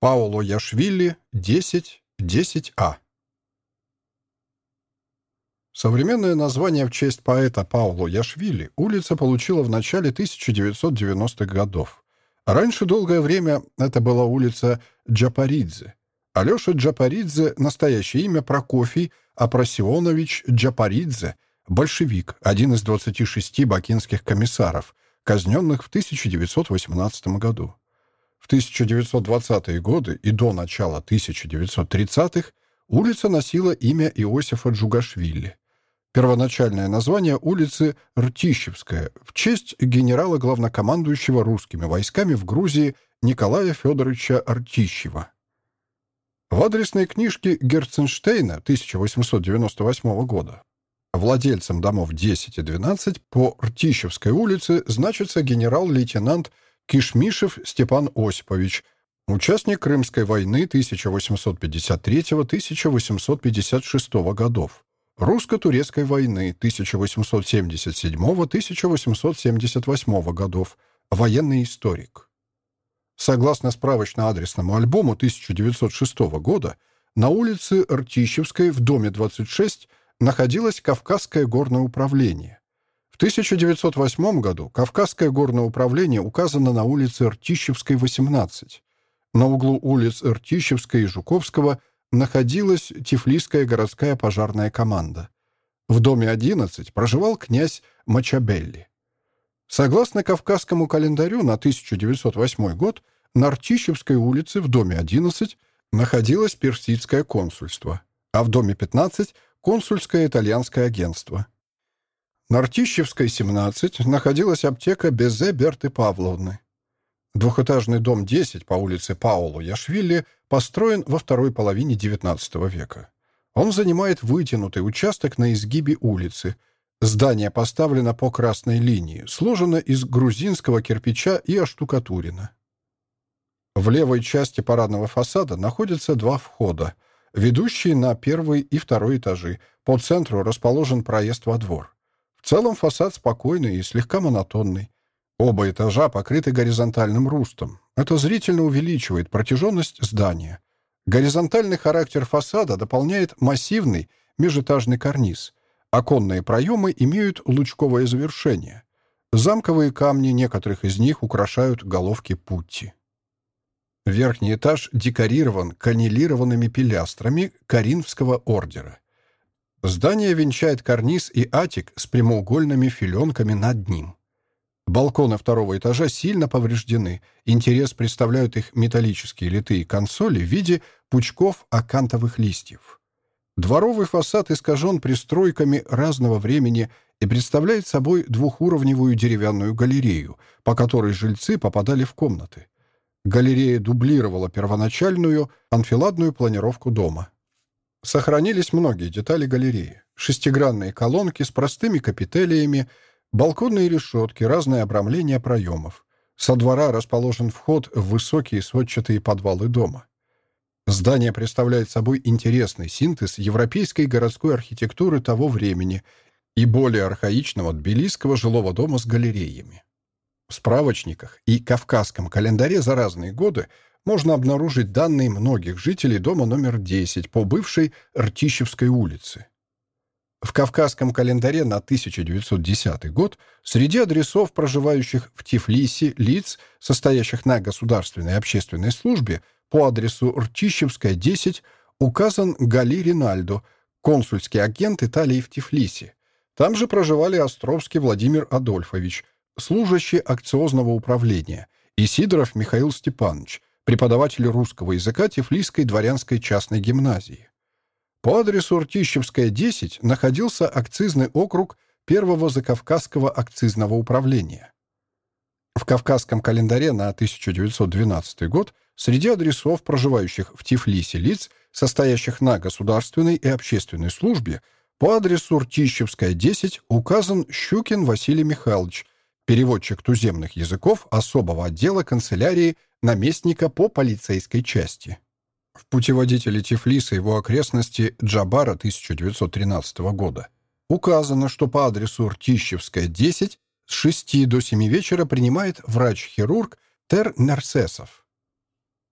Пауло Яшвили, 10, 10А. Современное название в честь поэта Пауло Яшвили улица получила в начале 1990-х годов. Раньше долгое время это была улица Джапаридзе. Алеша Джапаридзе — настоящее имя Прокофий Апрасионович Джапаридзе, большевик, один из 26 бакинских комиссаров, казненных в 1918 году. В 1920-е годы и до начала 1930-х улица носила имя Иосифа Джугашвили. Первоначальное название улицы Ртищевская в честь генерала-главнокомандующего русскими войсками в Грузии Николая Федоровича Ртищева. В адресной книжке Герценштейна 1898 года владельцем домов 10 и 12 по Ртищевской улице значится генерал-лейтенант Кишмишев Степан Осипович, участник Крымской войны 1853-1856 годов, русско-турецкой войны 1877-1878 годов, военный историк. Согласно справочно-адресному альбому 1906 года, на улице Ртищевской в доме 26 находилось Кавказское горное управление. 1908 году Кавказское горное управление указано на улице Ртищевской, 18. На углу улиц Ртищевской и Жуковского находилась Тифлисская городская пожарная команда. В доме 11 проживал князь Мачабелли. Согласно Кавказскому календарю на 1908 год на Ртищевской улице в доме 11 находилось персидское консульство, а в доме 15 — консульское итальянское агентство. На Ртищевской, 17, находилась аптека Безе Берты Павловны. Двухэтажный дом 10 по улице Паулу Яшвили построен во второй половине XIX века. Он занимает вытянутый участок на изгибе улицы. Здание поставлено по красной линии, сложено из грузинского кирпича и оштукатурено. В левой части парадного фасада находятся два входа, ведущие на первый и второй этажи. По центру расположен проезд во двор. В целом фасад спокойный и слегка монотонный. Оба этажа покрыты горизонтальным рустом. Это зрительно увеличивает протяженность здания. Горизонтальный характер фасада дополняет массивный межэтажный карниз. Оконные проемы имеют лучковое завершение. Замковые камни некоторых из них украшают головки путти. Верхний этаж декорирован каннелированными пилястрами Каринфского ордера. Здание венчает карниз и атик с прямоугольными филенками над ним. Балконы второго этажа сильно повреждены. Интерес представляют их металлические литые консоли в виде пучков акантовых листьев. Дворовый фасад искажен пристройками разного времени и представляет собой двухуровневую деревянную галерею, по которой жильцы попадали в комнаты. Галерея дублировала первоначальную анфиладную планировку дома. Сохранились многие детали галереи. Шестигранные колонки с простыми капителиями, балконные решетки, разное обрамление проемов. Со двора расположен вход в высокие сводчатые подвалы дома. Здание представляет собой интересный синтез европейской городской архитектуры того времени и более архаичного тбилисского жилого дома с галереями. В справочниках и кавказском календаре за разные годы можно обнаружить данные многих жителей дома номер 10 по бывшей Ртищевской улице. В Кавказском календаре на 1910 год среди адресов, проживающих в Тифлисе, лиц, состоящих на государственной общественной службе, по адресу Ртищевская, 10, указан Гали Ринальдо, консульский агент Италии в Тифлисе. Там же проживали Островский Владимир Адольфович, служащий акциозного управления, и Сидоров Михаил Степанович, преподаватель русского языка Тифлисской дворянской частной гимназии. По адресу Ртищевская, 10 находился акцизный округ Первого Закавказского акцизного управления. В Кавказском календаре на 1912 год среди адресов, проживающих в Тифлисе лиц, состоящих на государственной и общественной службе, по адресу Ртищевская, 10 указан Щукин Василий Михайлович, переводчик туземных языков особого отдела канцелярии наместника по полицейской части. В путеводителе Тифлиса его окрестности Джабара 1913 года указано, что по адресу Ртищевская, 10 с 6 до 7 вечера принимает врач-хирург Тер Нерсесов.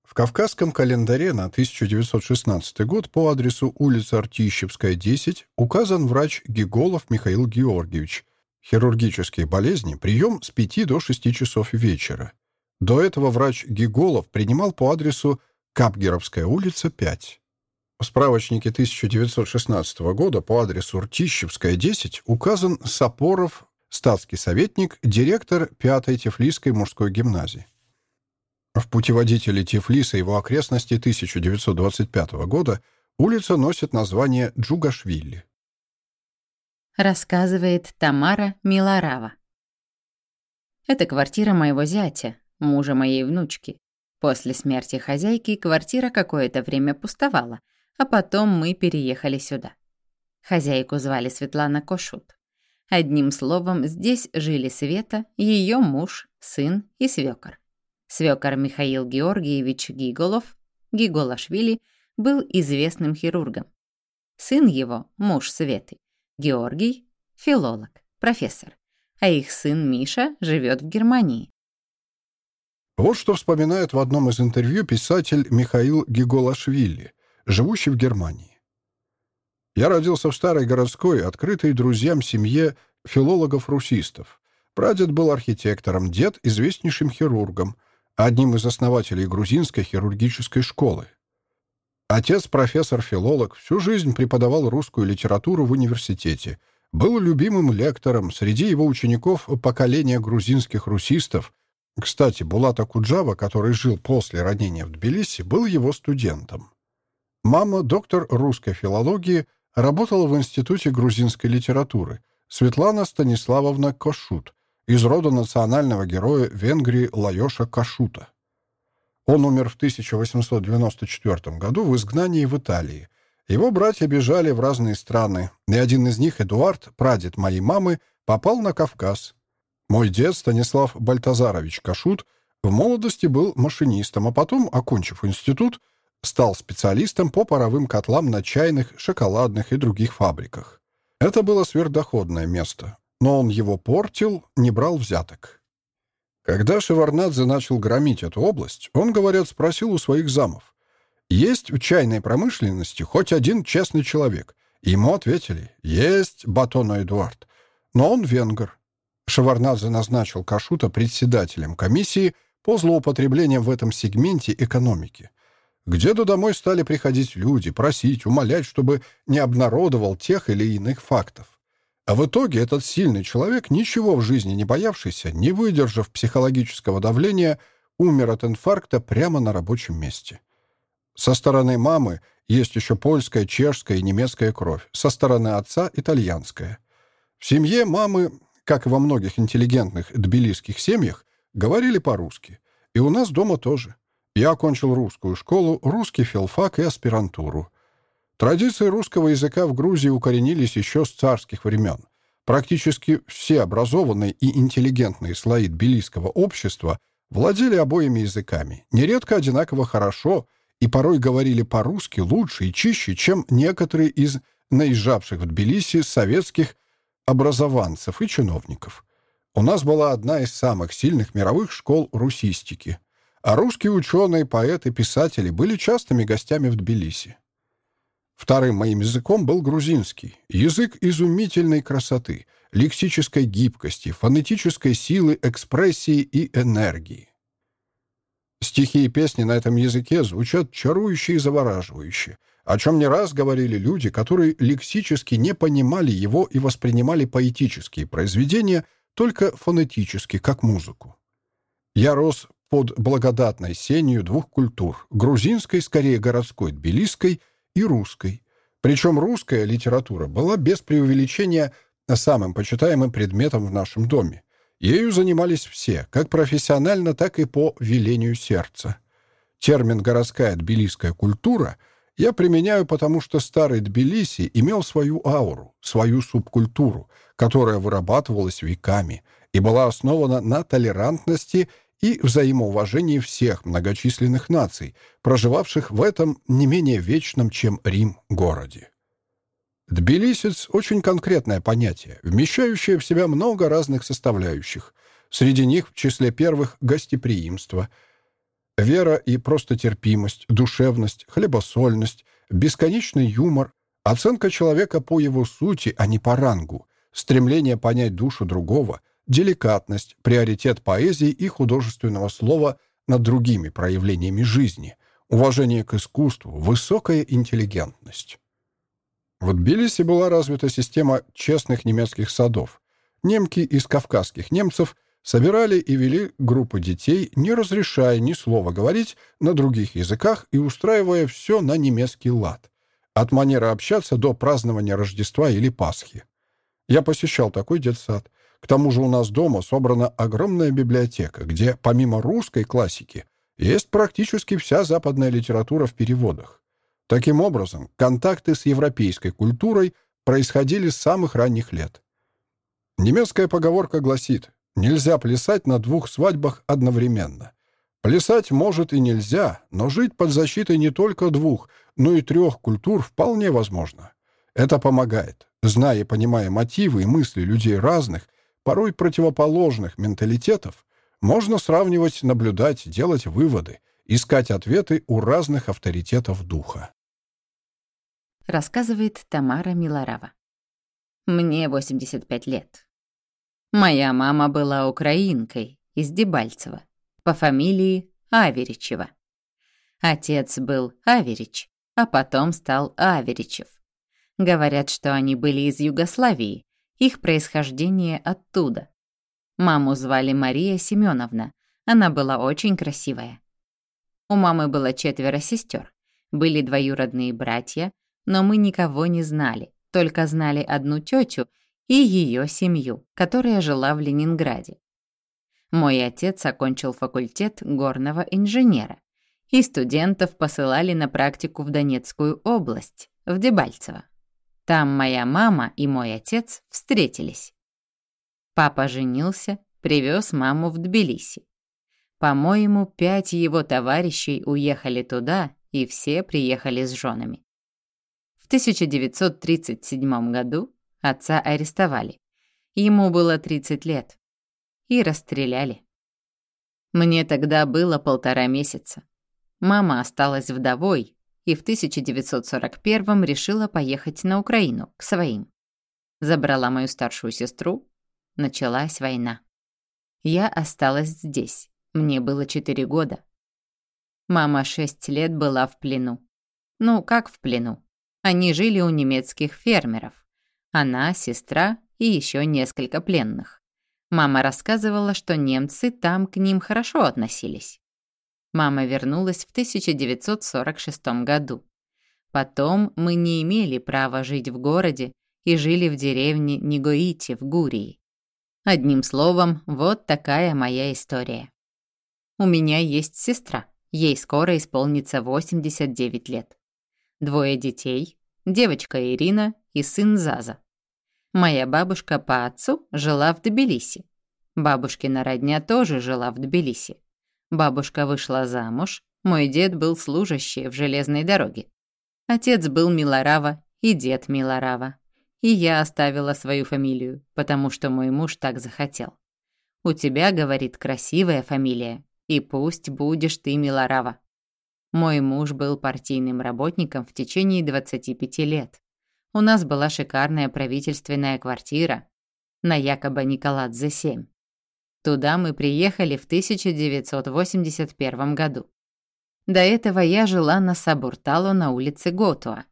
В Кавказском календаре на 1916 год по адресу улица Артищевская, 10 указан врач Гиголов Михаил Георгиевич. Хирургические болезни, прием с 5 до 6 часов вечера. До этого врач Гиголов принимал по адресу Капгеровская улица, 5. В справочнике 1916 года по адресу Ртищевская, 10 указан Сапоров, статский советник, директор 5-й Тифлисской мужской гимназии. В путеводителе Тифлиса и его окрестности 1925 года улица носит название Джугашвили. Рассказывает Тамара Милорава. Это квартира моего зятя, мужа моей внучки. После смерти хозяйки квартира какое-то время пустовала, а потом мы переехали сюда. Хозяйку звали Светлана Кошут. Одним словом, здесь жили Света, ее муж, сын и свекор. Свекор Михаил Георгиевич Гиголов, Гиголашвили, был известным хирургом. Сын его, муж Светы, Георгий, филолог, профессор, а их сын Миша живет в Германии. Вот что вспоминает в одном из интервью писатель Михаил Гиголашвили, живущий в Германии. «Я родился в старой городской, открытой друзьям семье филологов-русистов. Прадед был архитектором, дед — известнейшим хирургом, одним из основателей грузинской хирургической школы. Отец, профессор-филолог, всю жизнь преподавал русскую литературу в университете, был любимым лектором среди его учеников поколения грузинских русистов, кстати, Булата Куджава, который жил после ранения в Тбилиси, был его студентом. Мама, доктор русской филологии, работала в Институте грузинской литературы. Светлана Станиславовна Кошут, из рода национального героя Венгрии Лаёша Кашута. Он умер в 1894 году в изгнании в Италии. Его братья бежали в разные страны, и один из них, Эдуард, прадед моей мамы, попал на Кавказ, мой дед Станислав Бальтазарович Кашут в молодости был машинистом, а потом, окончив институт, стал специалистом по паровым котлам на чайных, шоколадных и других фабриках. Это было сверхдоходное место, но он его портил, не брал взяток. Когда Шеварнадзе начал громить эту область, он, говорят, спросил у своих замов, «Есть в чайной промышленности хоть один честный человек?» Ему ответили, «Есть Батоно Эдуард, но он венгер, Шеварнадзе назначил Кашута председателем комиссии по злоупотреблениям в этом сегменте экономики. К деду домой стали приходить люди, просить, умолять, чтобы не обнародовал тех или иных фактов. А в итоге этот сильный человек, ничего в жизни не боявшийся, не выдержав психологического давления, умер от инфаркта прямо на рабочем месте. Со стороны мамы есть еще польская, чешская и немецкая кровь, со стороны отца — итальянская. В семье мамы как и во многих интеллигентных тбилисских семьях, говорили по-русски. И у нас дома тоже. Я окончил русскую школу, русский филфак и аспирантуру. Традиции русского языка в Грузии укоренились еще с царских времен. Практически все образованные и интеллигентные слои тбилисского общества владели обоими языками, нередко одинаково хорошо и порой говорили по-русски лучше и чище, чем некоторые из наезжавших в Тбилиси советских образованцев и чиновников. У нас была одна из самых сильных мировых школ русистики, а русские ученые, поэты, писатели были частыми гостями в Тбилиси. Вторым моим языком был грузинский, язык изумительной красоты, лексической гибкости, фонетической силы, экспрессии и энергии. Стихи и песни на этом языке звучат чарующе и завораживающе, о чем не раз говорили люди, которые лексически не понимали его и воспринимали поэтические произведения только фонетически, как музыку. Я рос под благодатной сенью двух культур — грузинской, скорее городской, тбилисской, и русской. Причем русская литература была без преувеличения самым почитаемым предметом в нашем доме. Ею занимались все, как профессионально, так и по велению сердца. Термин «городская тбилисская культура» Я применяю, потому что старый Тбилиси имел свою ауру, свою субкультуру, которая вырабатывалась веками и была основана на толерантности и взаимоуважении всех многочисленных наций, проживавших в этом не менее вечном, чем Рим, городе. Тбилисец — очень конкретное понятие, вмещающее в себя много разных составляющих. Среди них в числе первых — гостеприимство — Вера и простотерпимость, душевность, хлебосольность, бесконечный юмор, оценка человека по его сути, а не по рангу, стремление понять душу другого, деликатность, приоритет поэзии и художественного слова над другими проявлениями жизни, уважение к искусству, высокая интеллигентность. В Тбилиси была развита система честных немецких садов. Немки из кавказских немцев собирали и вели группы детей, не разрешая ни слова говорить на других языках и устраивая все на немецкий лад, от манеры общаться до празднования Рождества или Пасхи. Я посещал такой детсад. К тому же у нас дома собрана огромная библиотека, где помимо русской классики есть практически вся западная литература в переводах. Таким образом, контакты с европейской культурой происходили с самых ранних лет. Немецкая поговорка гласит «нельзя плясать на двух свадьбах одновременно». Плясать может и нельзя, но жить под защитой не только двух, но и трех культур вполне возможно. Это помогает. Зная и понимая мотивы и мысли людей разных, порой противоположных менталитетов, можно сравнивать, наблюдать, делать выводы, искать ответы у разных авторитетов духа. Рассказывает Тамара Милорава. Мне 85 лет. Моя мама была украинкой из Дебальцева по фамилии Аверичева. Отец был Аверич, а потом стал Аверичев. Говорят, что они были из Югославии, их происхождение оттуда. Маму звали Мария Семеновна, она была очень красивая. У мамы было четверо сестер, были двоюродные братья, но мы никого не знали, только знали одну тетю и ее семью, которая жила в Ленинграде. Мой отец окончил факультет горного инженера, и студентов посылали на практику в Донецкую область, в Дебальцево. Там моя мама и мой отец встретились. Папа женился, привез маму в Тбилиси. По-моему, пять его товарищей уехали туда, и все приехали с женами. В 1937 году отца арестовали. Ему было 30 лет. И расстреляли. Мне тогда было полтора месяца. Мама осталась вдовой, и в 1941 решила поехать на Украину, к своим. Забрала мою старшую сестру. Началась война. Я осталась здесь. Мне было 4 года. Мама 6 лет была в плену. Ну, как в плену? Они жили у немецких фермеров. Она, сестра и еще несколько пленных. Мама рассказывала, что немцы там к ним хорошо относились. Мама вернулась в 1946 году. Потом мы не имели права жить в городе и жили в деревне Нигоити в Гурии. Одним словом, вот такая моя история. У меня есть сестра, ей скоро исполнится 89 лет. Двое детей, девочка Ирина и сын Заза. Моя бабушка по отцу жила в Тбилиси. Бабушкина родня тоже жила в Тбилиси. Бабушка вышла замуж, мой дед был служащий в железной дороге. Отец был Милорава и дед Милорава. И я оставила свою фамилию, потому что мой муж так захотел. «У тебя, — говорит, — красивая фамилия, и пусть будешь ты Милорава». Мой муж был партийным работником в течение 25 лет. У нас была шикарная правительственная квартира на якобы Николадзе-7. Туда мы приехали в 1981 году. До этого я жила на Сабуртало на улице Готуа.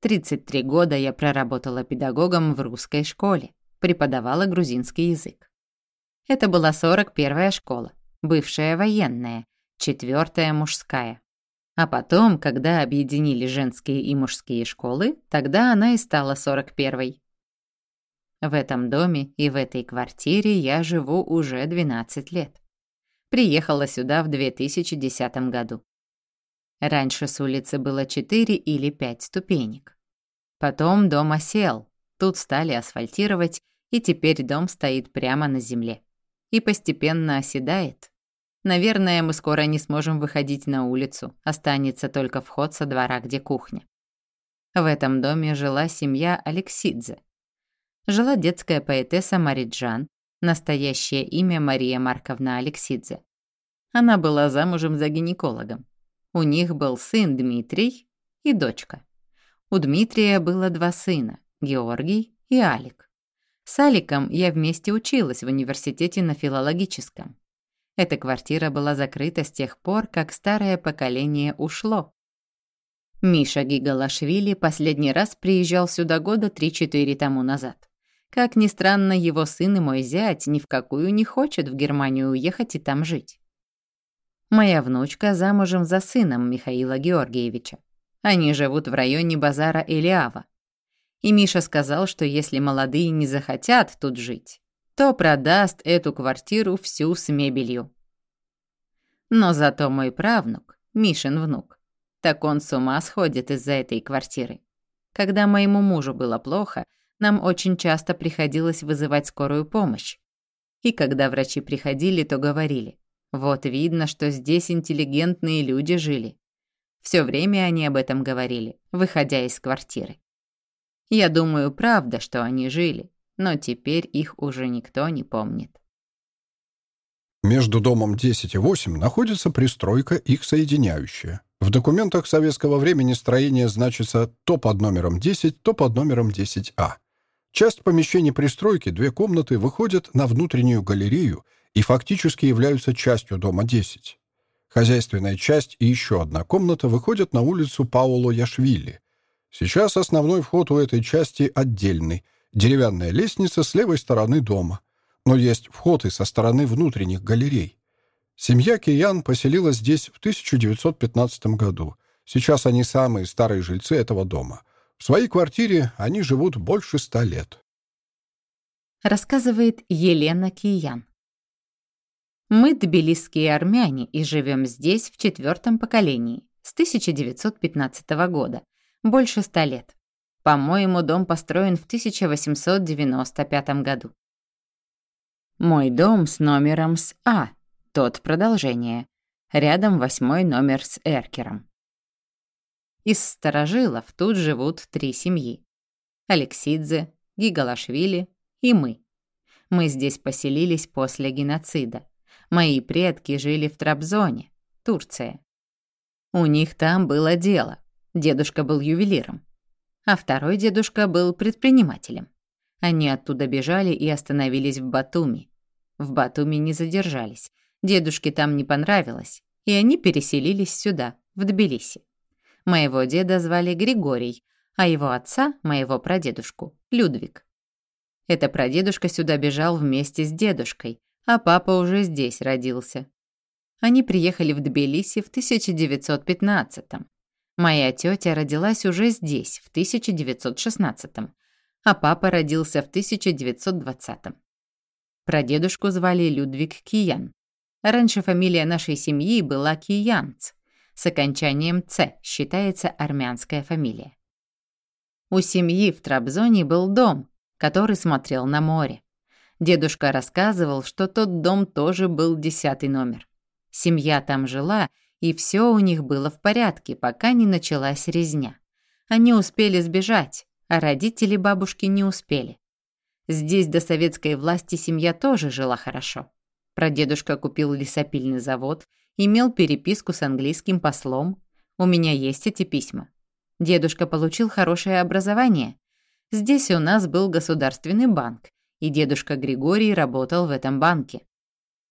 33 года я проработала педагогом в русской школе, преподавала грузинский язык. Это была 41-я школа, бывшая военная, четвертая мужская. А потом, когда объединили женские и мужские школы, тогда она и стала 41-й. В этом доме и в этой квартире я живу уже 12 лет. Приехала сюда в 2010 году. Раньше с улицы было 4 или 5 ступенек. Потом дом осел, тут стали асфальтировать, и теперь дом стоит прямо на земле. И постепенно оседает. Наверное, мы скоро не сможем выходить на улицу, останется только вход со двора, где кухня. В этом доме жила семья Алексидзе жила детская поэтесса Мариджан, настоящее имя Мария Марковна Алексидзе. Она была замужем за гинекологом. У них был сын Дмитрий и дочка. У Дмитрия было два сына — Георгий и Алик. С Аликом я вместе училась в университете на филологическом. Эта квартира была закрыта с тех пор, как старое поколение ушло. Миша Гигалашвили последний раз приезжал сюда года 3-4 тому назад. Как ни странно, его сын и мой зять ни в какую не хочет в Германию уехать и там жить. Моя внучка замужем за сыном Михаила Георгиевича. Они живут в районе базара Элиава. И Миша сказал, что если молодые не захотят тут жить, то продаст эту квартиру всю с мебелью. Но зато мой правнук, Мишин внук, так он с ума сходит из-за этой квартиры. Когда моему мужу было плохо, нам очень часто приходилось вызывать скорую помощь. И когда врачи приходили, то говорили, вот видно, что здесь интеллигентные люди жили. Все время они об этом говорили, выходя из квартиры. Я думаю, правда, что они жили, но теперь их уже никто не помнит. Между домом 10 и 8 находится пристройка, их соединяющая. В документах советского времени строение значится то под номером 10, то под номером 10А. Часть помещений пристройки, две комнаты, выходят на внутреннюю галерею и фактически являются частью дома 10. Хозяйственная часть и еще одна комната выходят на улицу Пауло Яшвили. Сейчас основной вход у этой части отдельный, деревянная лестница с левой стороны дома. Но есть вход и со стороны внутренних галерей. Семья Киян поселилась здесь в 1915 году. Сейчас они самые старые жильцы этого дома. В своей квартире они живут больше ста лет. Рассказывает Елена Киян. Мы тбилисские армяне и живем здесь в четвертом поколении, с 1915 года, больше ста лет. По-моему, дом построен в 1895 году. Мой дом с номером с А, тот продолжение. Рядом восьмой номер с Эркером. Из старожилов тут живут три семьи. Алексидзе, Гигалашвили и мы. Мы здесь поселились после геноцида. Мои предки жили в Трабзоне, Турция. У них там было дело. Дедушка был ювелиром. А второй дедушка был предпринимателем. Они оттуда бежали и остановились в Батуми. В Батуми не задержались. Дедушке там не понравилось, и они переселились сюда, в Тбилиси. Моего деда звали Григорий, а его отца, моего прадедушку, Людвиг. Это прадедушка сюда бежал вместе с дедушкой, а папа уже здесь родился. Они приехали в Тбилиси в 1915-м. Моя тетя родилась уже здесь, в 1916-м, а папа родился в 1920-м. Прадедушку звали Людвиг Киян. Раньше фамилия нашей семьи была Киянц. С окончанием «ц» считается армянская фамилия. У семьи в Трабзоне был дом, который смотрел на море. Дедушка рассказывал, что тот дом тоже был десятый номер. Семья там жила, и все у них было в порядке, пока не началась резня. Они успели сбежать, а родители бабушки не успели. Здесь до советской власти семья тоже жила хорошо. Прадедушка купил лесопильный завод, имел переписку с английским послом. У меня есть эти письма. Дедушка получил хорошее образование. Здесь у нас был государственный банк, и дедушка Григорий работал в этом банке.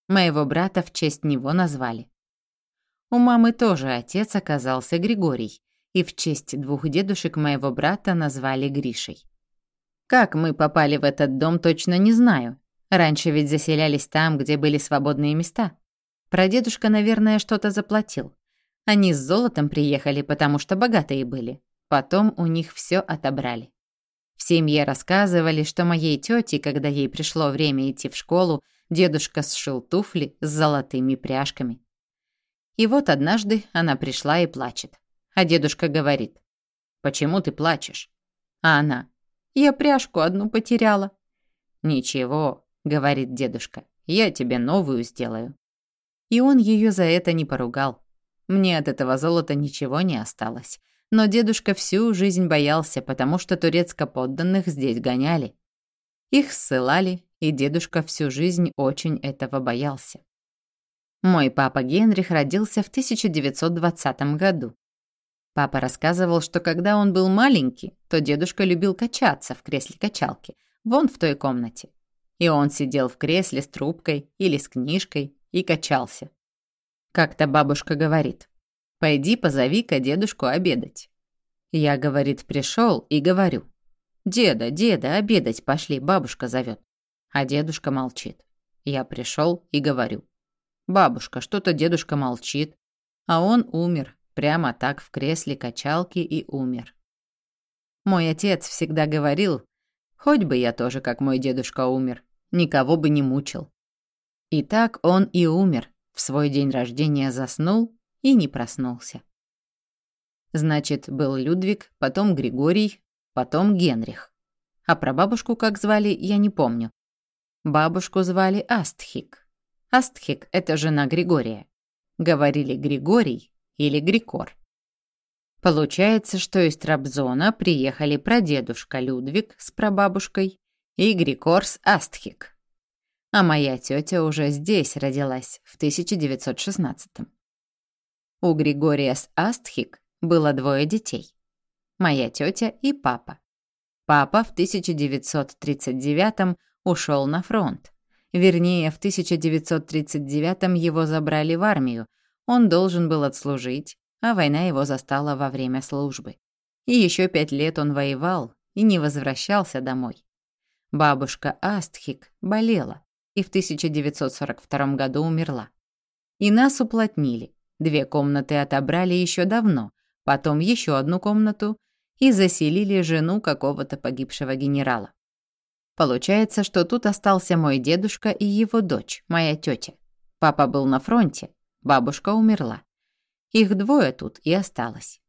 Моего брата в честь него назвали. У мамы тоже отец оказался Григорий, и в честь двух дедушек моего брата назвали Гришей. Как мы попали в этот дом, точно не знаю. Раньше ведь заселялись там, где были свободные места. Прадедушка, наверное, что-то заплатил. Они с золотом приехали, потому что богатые были. Потом у них все отобрали. В семье рассказывали, что моей тете, когда ей пришло время идти в школу, дедушка сшил туфли с золотыми пряжками. И вот однажды она пришла и плачет. А дедушка говорит, «Почему ты плачешь?» А она, «Я пряжку одну потеряла». «Ничего», — говорит дедушка, «я тебе новую сделаю». И он ее за это не поругал. Мне от этого золота ничего не осталось. Но дедушка всю жизнь боялся, потому что турецко-подданных здесь гоняли. Их ссылали, и дедушка всю жизнь очень этого боялся. Мой папа Генрих родился в 1920 году. Папа рассказывал, что когда он был маленький, то дедушка любил качаться в кресле качалки, вон в той комнате. И он сидел в кресле с трубкой или с книжкой и качался. Как-то бабушка говорит, «Пойди позови-ка дедушку обедать». Я, говорит, пришел и говорю, «Деда, деда, обедать пошли, бабушка зовет». А дедушка молчит. Я пришел и говорю, «Бабушка, что-то дедушка молчит». А он умер, прямо так в кресле качалки и умер. Мой отец всегда говорил, хоть бы я тоже, как мой дедушка, умер, никого бы не мучил. И так он и умер, в свой день рождения заснул и не проснулся. Значит, был Людвиг, потом Григорий, потом Генрих. А про бабушку как звали, я не помню. Бабушку звали Астхик. Астхик — это жена Григория. Говорили Григорий, или Грикор. Получается, что из Трабзона приехали прадедушка Людвиг с прабабушкой и Грикор с Астхик. А моя тетя уже здесь родилась, в 1916 -м. У Григория с Астхик было двое детей. Моя тетя и папа. Папа в 1939 ушел на фронт. Вернее, в 1939 его забрали в армию, он должен был отслужить, а война его застала во время службы. И еще пять лет он воевал и не возвращался домой. Бабушка Астхик болела и в 1942 году умерла. И нас уплотнили. Две комнаты отобрали еще давно, потом еще одну комнату и заселили жену какого-то погибшего генерала. Получается, что тут остался мой дедушка и его дочь, моя тетя. Папа был на фронте, Бабушка умерла. Их двое тут и осталось.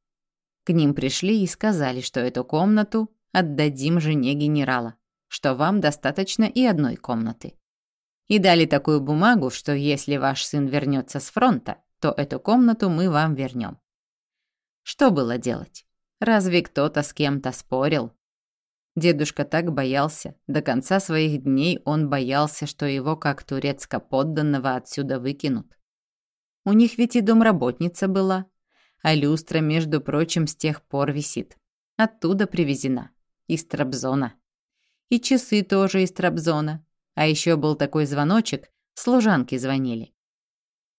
К ним пришли и сказали, что эту комнату отдадим жене генерала, что вам достаточно и одной комнаты. И дали такую бумагу, что если ваш сын вернется с фронта, то эту комнату мы вам вернем. Что было делать? Разве кто-то с кем-то спорил? Дедушка так боялся, до конца своих дней он боялся, что его как турецко подданного отсюда выкинут. У них ведь и домработница была. А люстра, между прочим, с тех пор висит. Оттуда привезена. Из Трабзона. И часы тоже из Трабзона. А еще был такой звоночек, служанки звонили.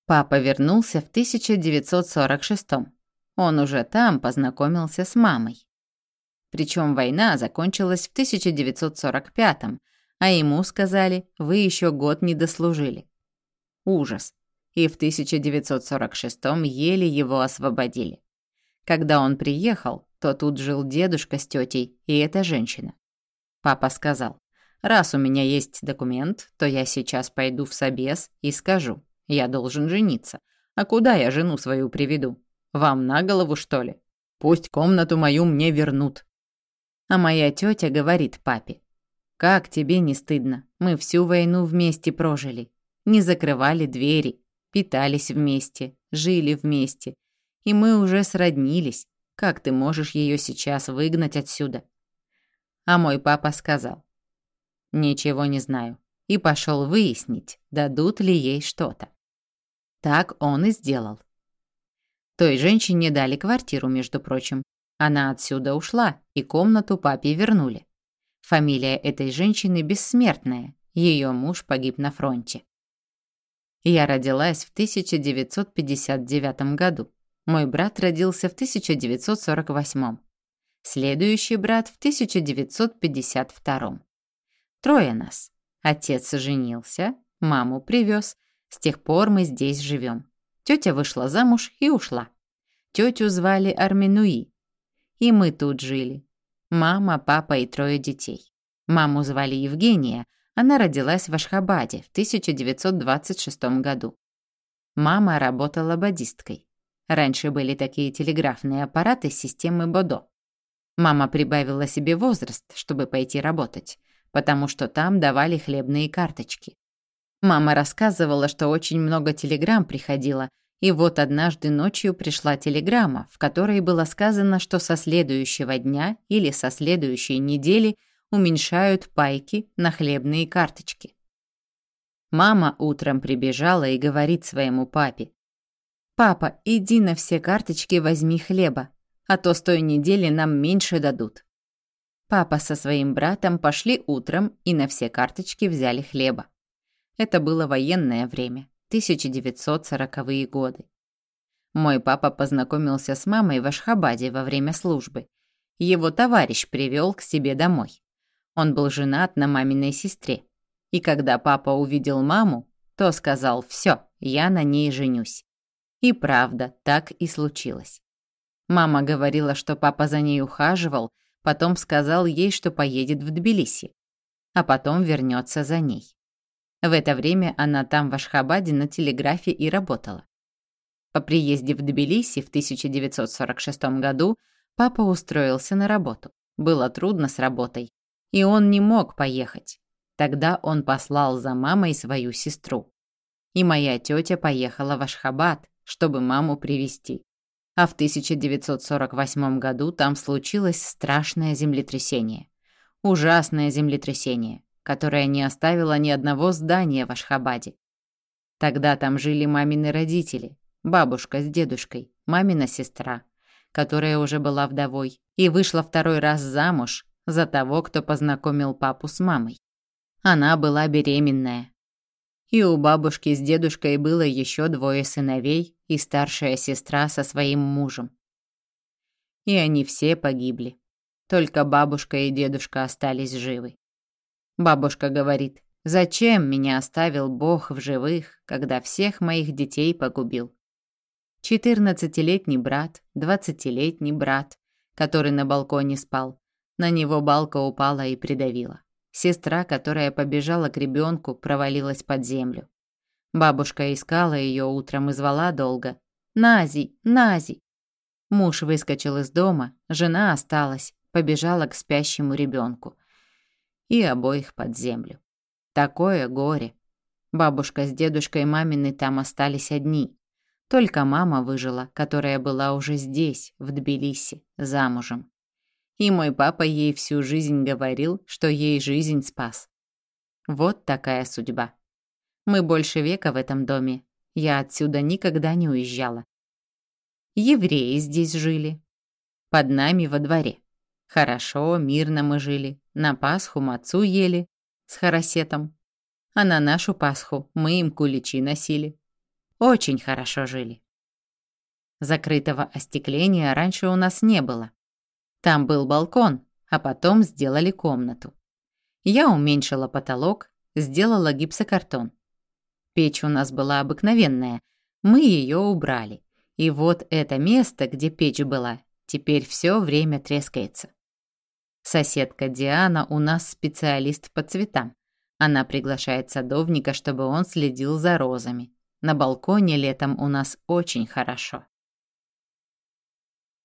Папа вернулся в 1946 -м. Он уже там познакомился с мамой. Причем война закончилась в 1945 а ему сказали, вы еще год не дослужили. Ужас и в 1946 еле его освободили. Когда он приехал, то тут жил дедушка с тетей и эта женщина. Папа сказал, раз у меня есть документ, то я сейчас пойду в собес и скажу, я должен жениться. А куда я жену свою приведу? Вам на голову, что ли? Пусть комнату мою мне вернут. А моя тетя говорит папе, как тебе не стыдно? Мы всю войну вместе прожили. Не закрывали двери, питались вместе, жили вместе. И мы уже сроднились. Как ты можешь ее сейчас выгнать отсюда? А мой папа сказал. Ничего не знаю. И пошел выяснить, дадут ли ей что-то. Так он и сделал. Той женщине дали квартиру, между прочим. Она отсюда ушла, и комнату папе вернули. Фамилия этой женщины бессмертная. Ее муж погиб на фронте. Я родилась в 1959 году. Мой брат родился в 1948. Следующий брат в 1952. Трое нас. Отец женился, маму привез. С тех пор мы здесь живем. Тетя вышла замуж и ушла. Тетю звали Арминуи. И мы тут жили. Мама, папа и трое детей. Маму звали Евгения, она родилась в Ашхабаде в 1926 году. Мама работала бодисткой. Раньше были такие телеграфные аппараты системы Бодо. Мама прибавила себе возраст, чтобы пойти работать, потому что там давали хлебные карточки. Мама рассказывала, что очень много телеграмм приходило, и вот однажды ночью пришла телеграмма, в которой было сказано, что со следующего дня или со следующей недели – уменьшают пайки на хлебные карточки. Мама утром прибежала и говорит своему папе. «Папа, иди на все карточки возьми хлеба, а то с той недели нам меньше дадут». Папа со своим братом пошли утром и на все карточки взяли хлеба. Это было военное время, 1940-е годы. Мой папа познакомился с мамой в Ашхабаде во время службы. Его товарищ привел к себе домой. Он был женат на маминой сестре. И когда папа увидел маму, то сказал «Все, я на ней женюсь». И правда, так и случилось. Мама говорила, что папа за ней ухаживал, потом сказал ей, что поедет в Тбилиси, а потом вернется за ней. В это время она там в Ашхабаде на телеграфе и работала. По приезде в Тбилиси в 1946 году папа устроился на работу. Было трудно с работой, и он не мог поехать. Тогда он послал за мамой свою сестру. И моя тетя поехала в Ашхабад, чтобы маму привести. А в 1948 году там случилось страшное землетрясение. Ужасное землетрясение, которое не оставило ни одного здания в Ашхабаде. Тогда там жили мамины родители, бабушка с дедушкой, мамина сестра, которая уже была вдовой и вышла второй раз замуж за того, кто познакомил папу с мамой. Она была беременная. И у бабушки с дедушкой было еще двое сыновей и старшая сестра со своим мужем. И они все погибли. Только бабушка и дедушка остались живы. Бабушка говорит, «Зачем меня оставил Бог в живых, когда всех моих детей погубил?» Четырнадцатилетний брат, двадцатилетний брат, который на балконе спал, на него балка упала и придавила. Сестра, которая побежала к ребенку, провалилась под землю. Бабушка искала ее утром и звала долго. «Нази! Нази!» Муж выскочил из дома, жена осталась, побежала к спящему ребенку. И обоих под землю. Такое горе. Бабушка с дедушкой мамины там остались одни. Только мама выжила, которая была уже здесь, в Тбилиси, замужем. И мой папа ей всю жизнь говорил, что ей жизнь спас. Вот такая судьба. Мы больше века в этом доме. Я отсюда никогда не уезжала. Евреи здесь жили. Под нами во дворе. Хорошо, мирно мы жили. На Пасху мацу ели с харасетом. А на нашу Пасху мы им куличи носили. Очень хорошо жили. Закрытого остекления раньше у нас не было. Там был балкон, а потом сделали комнату. Я уменьшила потолок, сделала гипсокартон. Печь у нас была обыкновенная, мы ее убрали. И вот это место, где печь была, теперь все время трескается. Соседка Диана у нас специалист по цветам. Она приглашает садовника, чтобы он следил за розами. На балконе летом у нас очень хорошо.